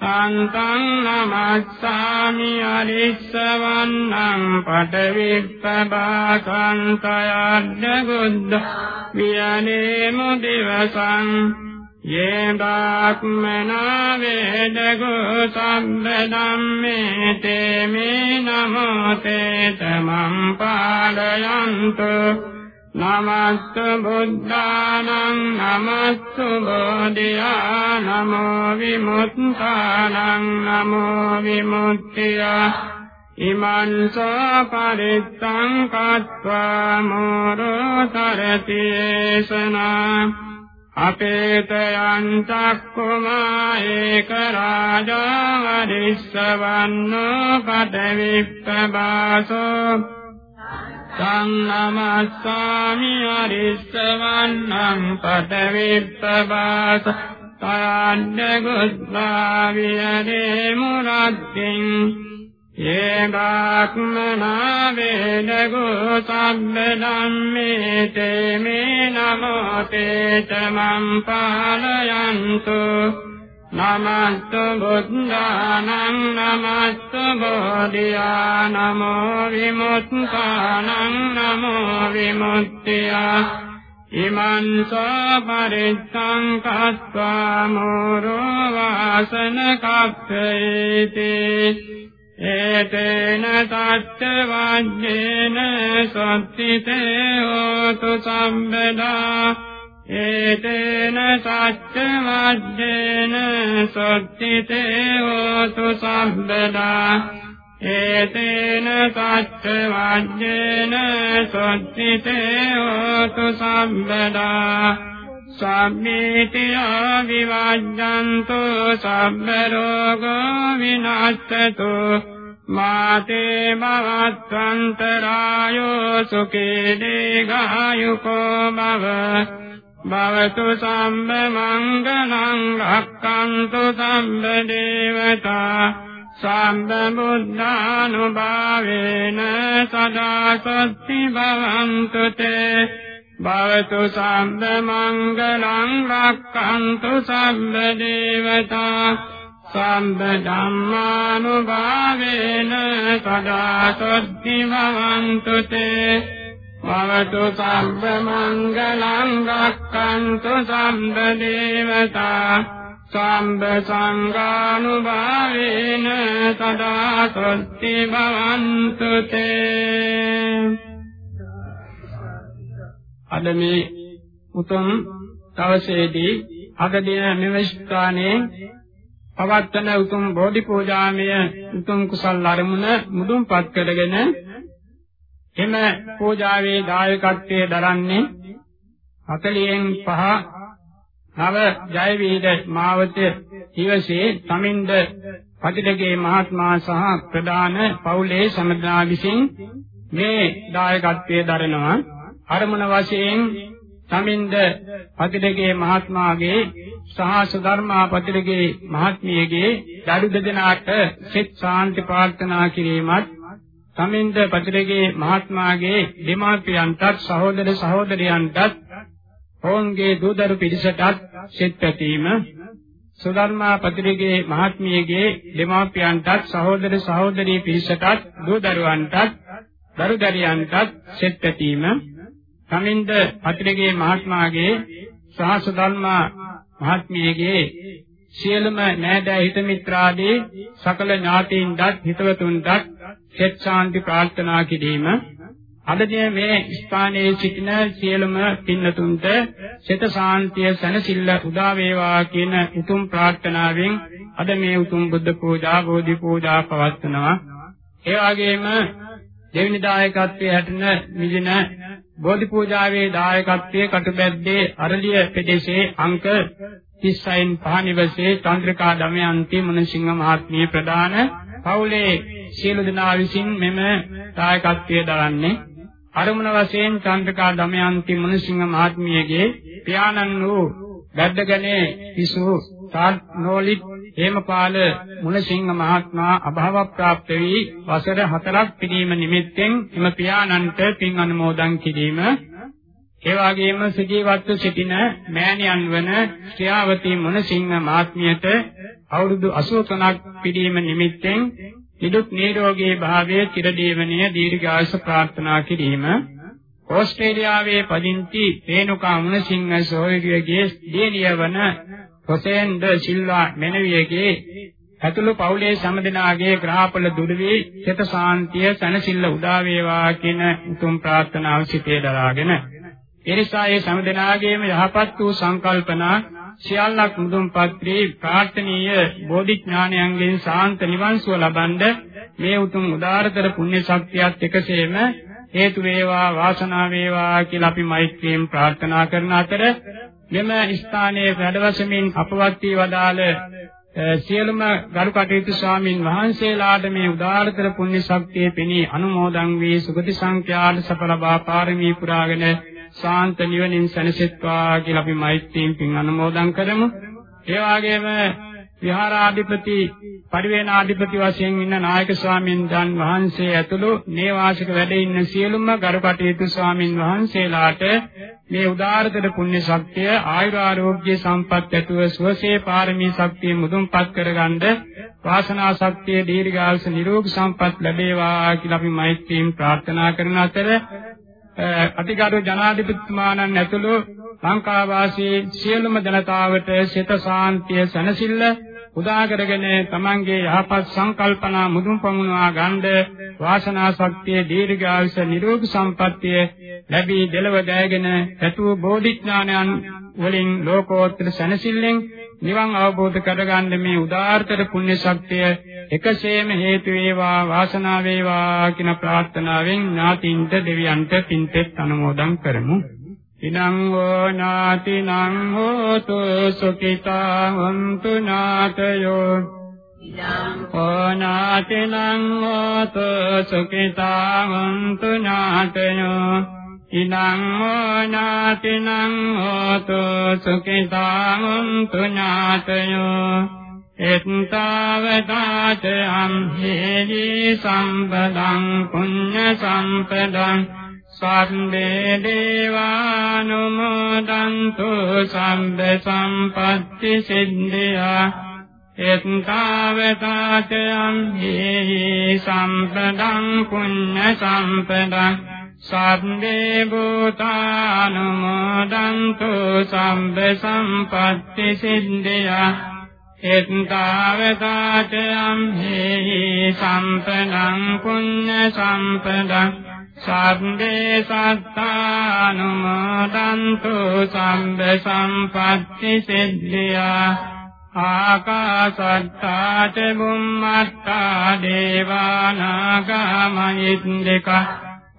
සන්තං නමස්සාමි අරිස්සවන්නං පටවිස්සබාසන්තයද්ද බුද්ධ වියනේ මුදිවසං යේදාක්මනා වේදගෝ සම්බ ධම්මේ තේ මේ නමෝ තේ තමං පාලයන්තු නමස්තු බුද්ධානං නමස්තු බෝධියා නමෝ විමුක්තානං නමෝ විමුක්තිය ඉමං සෝ පරිත්තං කତ୍වා මෝරෝ තරතිසනා අපේතයන් චක්කුමා ඒක රාජා වරිස්සවන්නෝ පදවිප්පබාසෝ. සංනමස්සාමි අරිස්සවන්නං පදවිප්පබාස. තයන්න ගුද්ධා විරේ මුරක්කින් ඒකාක්මනා වේදගෝ සම්බ ධම්මේ තේ මේ නමෝ තේ තමං පාලයන්තු. නමස්තු බුද්ධානං නමස්තු බෝධියා නමෝ විමුක්තානං නමෝ විමුක්තියා. ඉමං සෝ පරිත්තං කତ୍වා මෝරෝ වාසන කප්පේති. ඒතේන තත්ත වජ්ජේන සත්තිතේ හෝතු සම්බදා ඒතේන තත්ත වජ්ජේන සත්තිතේ හෝතු සම්බදා ඒතේන තත්ත වජ්ජේන සත්තිතේ හෝතු සම්බදා සම්මේතියා විවජ්ජන්තු සබ්බ රෝගෝ විනාශතු මාතේ මවත්වන්තරායෝ සුඛේ දීඝායුකෝ භව භවතු සම්බ මංගලං රක්칸තු සම්බ දේවතා සම්බ බුද්ධානුභාවේන සදා සත්‍ති භවන්තු තේ භවතු සම්බ මංගලං රක්칸තු සම්බ දේවතා සම්බ ධම්මානුභාවේන සදා සොත්ති භවන්තු තේ භවතු සම්බ මංගලං රක්칸තු සම්බ දේවතා සම්බ සංඝානුභාවේන සදා සොත්ති භවන්තු තේ අද මේ උතුම් දවසේදී අද දින මෙවස්ථානයේ පවත්වන උතුම් බෝධි පූජාමය උතුම් කුසල් අරමුණ මුදුන්පත් කරගෙන එම පූජාවේ දායකත්වයේ දරන්නේ 40න් 5 නව ජයවීර මාවත ඉවසේ තමින්ද පතිදගේ මහත්මයා සහ ප්‍රධාන පවුලේ සමදනා විසින් මේ දායකත්වයේ දරනවා. අරමුණ වශයෙන් සමින්ද පතිරගේ මහත්මයාගේ සහ සුධර්මා පතිරගේ මහත්මියගේ දඩු දෙදෙනාට සිත ශාන්ති ප්‍රාර්ථනා කිරීමත් සමින්ද පතිරගේ මහත්මයාගේ දෙමාපියන්ටත් සහෝදර සහෝදරියන්ටත් ඔවුන්ගේ දූදරු පිරිසටත් සිත පැතීම සුධර්මා පතිරගේ මහත්මියගේ දෙමාපියන්ටත් සහෝදර සහෝදරී පිරිසටත් දූදරුවන්ටත් දරුදරියන්ටත් සිත පැතීම සමින්ද පතිරගේ මහත්මයාගේ සහස ධර්මා මහත්මියගේ සියලුම නෑදෑ හිත මිත්‍රාදී සකල ඥාතීන්ටත් හිතවතුන්ටත් සෙත් ශාන්ති ප්‍රාර්ථනා කිරීම අදදී මේ ස්ථානයේ සිටින සියලුම පින්නතුන්ට සෙත ශාන්තිය සැනසෙල්ල උදා වේවා කියන උතුම් ප්‍රාර්ථනාවෙන් අද මේ උතුම් බුද්ධ පූජා බෝධි පූජා පවත්වනවා. ඒ වගේම දෙවෙනි දායකත්වයේ හැටෙන මිදින බෝධි පූජාවේ දායකත්වයේ කටුබැද්දේ අරලිය ප්‍රදේශයේ අංක 36න් පහ නිවසේ චන්ද්‍රකා දමයන්ති මුණසිංහ මහත්මිය ප්‍රදාන පවුලේ සියලු දෙනා විසින් මෙම දායකත්වයේ දරන්නේ. අරමුණ වශයෙන් චන්ද්‍රකා දමයන්ති මුණසිංහ මහත්මියගේ පියාණන් වූ ගද්දගනේ විසු නෝලිත් හේමපාල මුණසිංහ මහත්මයා අභාව ප්‍රාප්ත වී වසර 4ක් පිරීම නිමිත්තෙන් එම පියාණන්ට පින් අනුමෝදන් කිරීම. ඒ වගේම සිටීවත්ව සිටින මෑණියන් වන ශ්‍රියාවතී මුණසිංහ මහත්මියට අවුරුදු 83ක් පිරීම නිමිත්තෙන් නිදුක් නිරෝගී භාවයේ චිරදීවනීය දීර්ඝායුෂ ප්‍රාර්ථනා කිරීම. ඕස්ට්‍රේලියාවේ පදිංචි රේණුකා මුණසිංහ සෝවිගගේ දියණිය වන හොසේන් ද සිල්වා මෙනවියගේ ඇතුළු පවුලේ සමදෙනාගේ ග්‍රහපල දුරු වී සිත සාන්තිය සනසිල්ල උදා වේවා කියන උතුම් ප්‍රාර්ථනාව සිතේ දරාගෙන එනිසා ඒ සමදෙනාගේම යහපත් වූ සංකල්පනා සියල්ලක් මුදුන්පත් වී ප්‍රාර්ථනීය බෝධිඥානයන්ගෙන් සාන්ත නිවන් සුව ලබනද මේ උතුම් උදාාරතර පුණ්‍ය ශක්තියත් එකසේම හේතු වේවා වාසනාව වේවා කියලා අපි මෛත්‍රියෙන් ප්‍රාර්ථනා කරන අතර මෙම ස්ථානයේ වැඩවසමින් අපවත් වී වදාළ සියලුම ගරු කටයුතු ස්වාමින් වහන්සේලාට මේ උදාාරතර පුණ්‍ය ශක්තිය පෙනී අනුමෝදන් වී සුගති සංඛ්‍යාත සඵලබා පාරමී පුරාගෙන ශාන්ත නිවනින් සැනසෙත්වා කියලා අපි මෛත්‍රියෙන් පින් අනුමෝදන් කරමු. ඒ වගේම විහාරාධිපති පරිවේනාධිපති වශයෙන් ඉන්න නායක ස්වාමීන් වහන්සේ ඇතුළු නේවාසික වැඩ ඉන්න සියලුම ගරු කටයුතු ස්වාමින් වහන්සේලාට මේ උදාාරතර පුණ්‍ය ශක්තිය ආයුර ආරෝග්‍ය සම්පත් ඇතුව සුවසේ පාරමී ශක්තිය මුදුන්පත් කරගන්න වාසනා ශක්තිය දීර්ඝායුෂ නිරෝගී සම්පත් ලැබේවා කියලා අපි මෛත්‍රියෙන් ප්‍රාර්ථනා කරන අතර අතිගරු ජනාධිපතිතුමාණන් ඇතුළු ලංකා වාසී සියලුම ජනතාවට සිත සාන්තිය සැනසෙල්ල උදා කරගෙන තමන්ගේ යහපත් සංකල්පනා මුදුන් පමුණවා ගන්න වාසනා ශක්තිය දීර්ඝායුෂ නිරෝගී සම්පන්නිය ලැබී දෙලව දෑගෙන ඇතු බෝධිඥානයන් වලින් ලෝකෝත්තර සැනසෙල්ලෙන් නිවන් අවබෝධ කරගන්න මේ උදාාරතර පුණ්‍ය ශක්තිය එකසේම හේතු වේවා වාසනාව වේවා කියන ප්‍රාර්ථනාවෙන් ඥාතින්ට දෙවියන්ට පින්තෙත් අනුමෝදන් කරමු. ඉනං වෝ නාති නං හෝතු සුඛිතා හුන්තු නාතයෝ ඉනං වෝ නාති නං හෝතු සුඛිතා හුන්තු නාතයෝ ඉනං වෝ නාති නං හෝතු සුඛිතා හුන්තු නාතයෝ එත්තාවතාච අම්හෙහි සම්පදං පුඤ්ඤ සම්පදං සම්බේ දේවානුමෝදන්තු සම්බ සම්පත්ති සිද්ධියා. එත්තාවතාච අම්හෙහි සම්පදං පුඤ්ඤ සම්පදං. සබ්බේ භූතානුමෝදන්තු සම්බ සම්පත්ති සිද්ධියා. එත්තාවතාච අම්හෙහි සම්පදං පුඤ්ඤ සම්පදං. සබ්බේ සත්තානුමෝදන්තු සම්බ සම්පත්ති සිද්ධියා ආකාසත්තාච බුම්මත්තා දේවානාගාමයිද්දික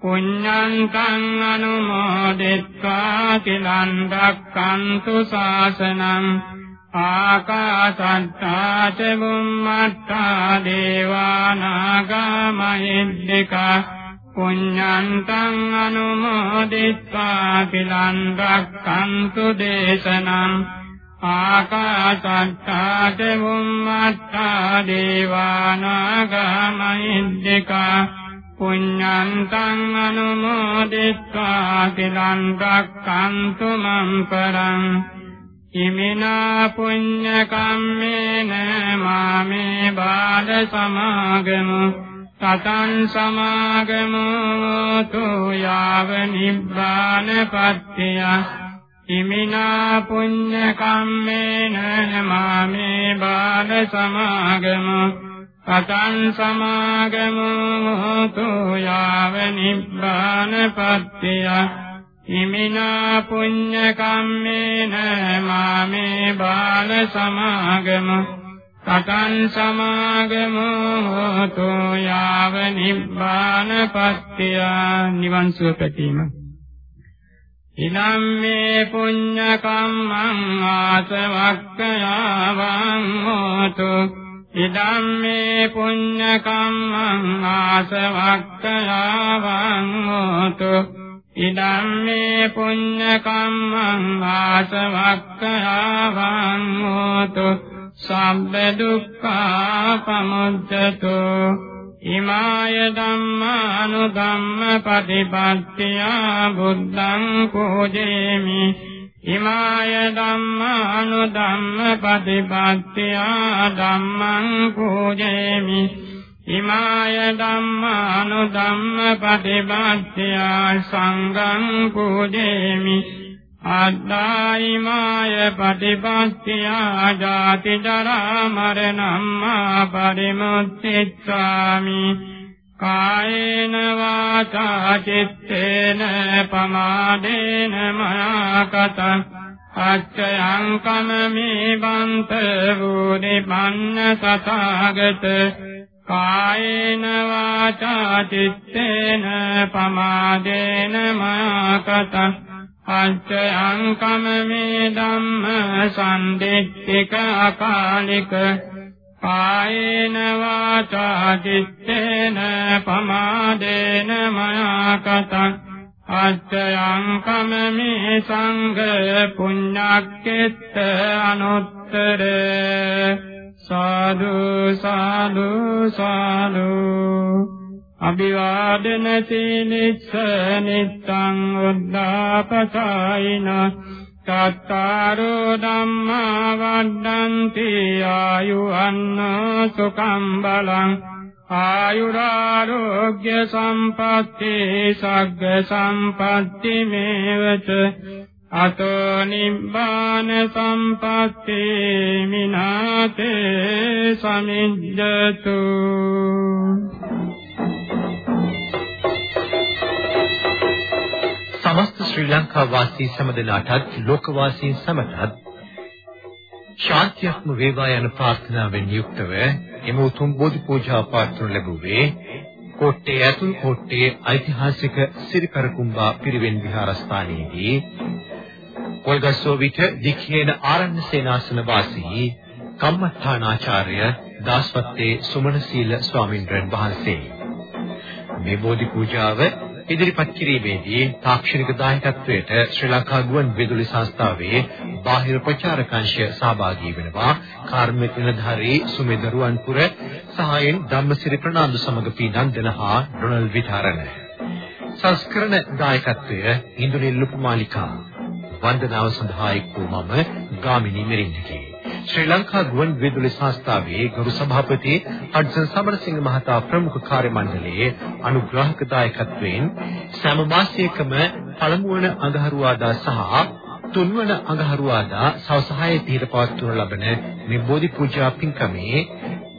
පුඤ්ඤන්තං අනුමෝදිත්වා කිලං රක්칸තු ශාසනං ආකාසත්තාච බුම්මත්තා දේවානාගාමයිද්දිකා පුඤ්ඤන්තං අනුමෝදිත්වා පිලං රක්ඛන්තු දේශනං ආකාශත්තා දෙවුම්මත්තා දේවානාගාමහිද්దికා පුඤ්ඤන්තං අනුමෝදිත්වා පිලං රක්ඛන්තු මං පරං ඉමිනා පුඤ්ඤ කම්මේන මාමේ බාල සමාගමෝ තතං සමාගමු තු යාව නිබ්බාන පත්තිය ඉමිනා පුඤ්ඤ කම්මේන මාමේ බාල සමාගමු පතං සමාගමෝතු යාව නිබ්බාන පත්තිය ඉමිනා පුඤ්ඤ කම්මේන මාමේ බාල සමාගම අතං සමාගමෝ යාව නිබ්බානපත්ත්‍ය නිවන් සුව පැතීම. ඉනම් මේ පුඤ්ඤ කම්මං ආසවක්ඛයාවං හෝතු. ඉදම් මේ පුඤ්ඤ කම්මං ආසවක්ඛයාවං හෝතු. ඉදම් මේ පුඤ්ඤ කම්මං ආසවක්ඛයාවං හෝතු. සම්බ දුක්ඛා පමුච්ඡතෝ ඉමාය ධම්මානුධම්ම පටිපත්තියා බුද්ධං පූජේමි ඉමාය ධම්මානුධම්ම පටිපත්තියා ධම්මං පූජේමි ඉමාය ධම්මානුධම්ම පටිපත්තියා සංඝං පූජේමි අද්දායිමාය පටිපත්තියා ජාති ජරා මරණම්මා පරිමුච්චිත්වාමි කායේන වාචා චිත්තේන පමාදේන මයා කතං අච්චයං කමමේ බන්ත වූනි පන්න සතාගත කායේන වාචා චිත්තේන පමාදේන මයා කතං අච්චයං කමමේ ධම්ම සම්දිත්තික අකාලික කායේන වාචා චිත්තේන පමාදේන මයා කතං අච්චයං කමමේ සංඝ පුඤ්ඤක්කෙත්ත අනුත්තර සාදු සාදු සාදු. අභිවාදන සීලිස්ස නිත්තං උද්ධාපසායින චත්තාරෝ ධම්මා වඩ්ඩන්ති ආයුවන්න සුඛං බලං ආයුරාෝග්‍ය සම්පatti සග්ග සම්පatti මේවච අතෝ නිබ්බාන සම්පatti මිනාතේ සමිජ්ජතු ශ්‍රී ලංකා වාසී සමදනාටත් ලෝක වාසීන් සමටත් ශාන්තියක්ම වේවා යන ප්‍රාර්ථනාවෙන් යුක්තව එම උතුම් බෝධි පූජා පාත්‍ර ලැබුවේ කොට්ටේ ඇතුල් කොට්ටේ ඓතිහාසික සිරිකරකුම්බා පිරිවෙන් විහාරස්ථානයේදී කොල්ගස්සෝ විට දික්හේන ආරණ්‍ය සේනාසන වාසී කම්මඨානාචාර්ය දාස්වත්තේ සුමනසීල ස්වාමින්වයන් වහන්සේ. මේ බෝධි පූජාව ඉදිරිපත් කිරීමේදී තාක්ෂණික දායකත්වයට ශ්‍රී ලංකා ගුවන් විදුලි සංස්ථාවේ බාහිර ප්‍රචාරකංශය සහභාගී වෙනවා කාර්මික නිලධාරී සුමේද රුවන්පුර සහායෙන් ධම්මසිරි ප්‍රනාන්දු සමග පීනන්දන හා ඩොනල් විතරණ සංස්කරණ දායකත්වය ඉන්දුනිල් ලුකුමාලිකා වන්දනාව සඳහා එක් වූ මම ගාමිණී මෙරින්දගේ ශ්‍රී ලංකා ගුවන් විදුලි සංස්ථාවේ ගරු සභාපති හඩ්සන් සමරසිංහ මහතා ප්‍රමුඛ කාර්ය මණ්ඩලයේ අනුග්‍රාහක දායකත්වයෙන් සෑම මාසයකම පළමු වන අඟහරුවාදා සහ තුන්වන අඟහරුවාදා සවස් 6 තීර පවත්වනු ලබන මේ බෝධි පූජා පින්කමේ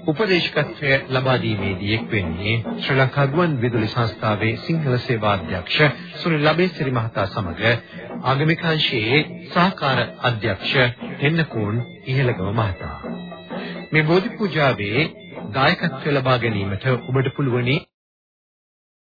උපදේශකත්වය ලබා දීමේදී එක් වෙන්නේ ශ්‍රී ලංකා ගුවන් විදුලි සංස්ථාවේ සිංහල සේවා අධ්‍යක්ෂ සුනිල් ලබේසිරි මහතා සමග ආගමික අංශයේ සහකාර අධ්‍යක්ෂ හෙන්නකෝන් ඉහළගම මහතා. මේ බෝධි පූජාවේ දායකත්වය ලබා ගැනීමට ඔබට පුළුවනි